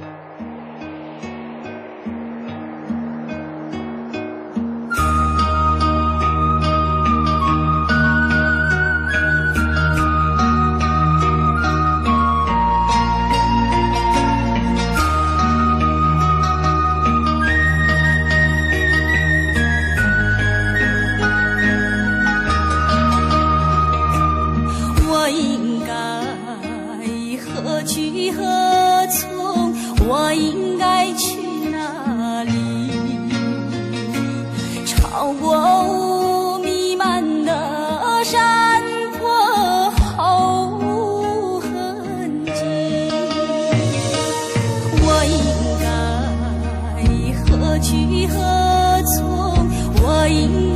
え?我弥漫的山坡毫无痕迹我应该何去何从？我应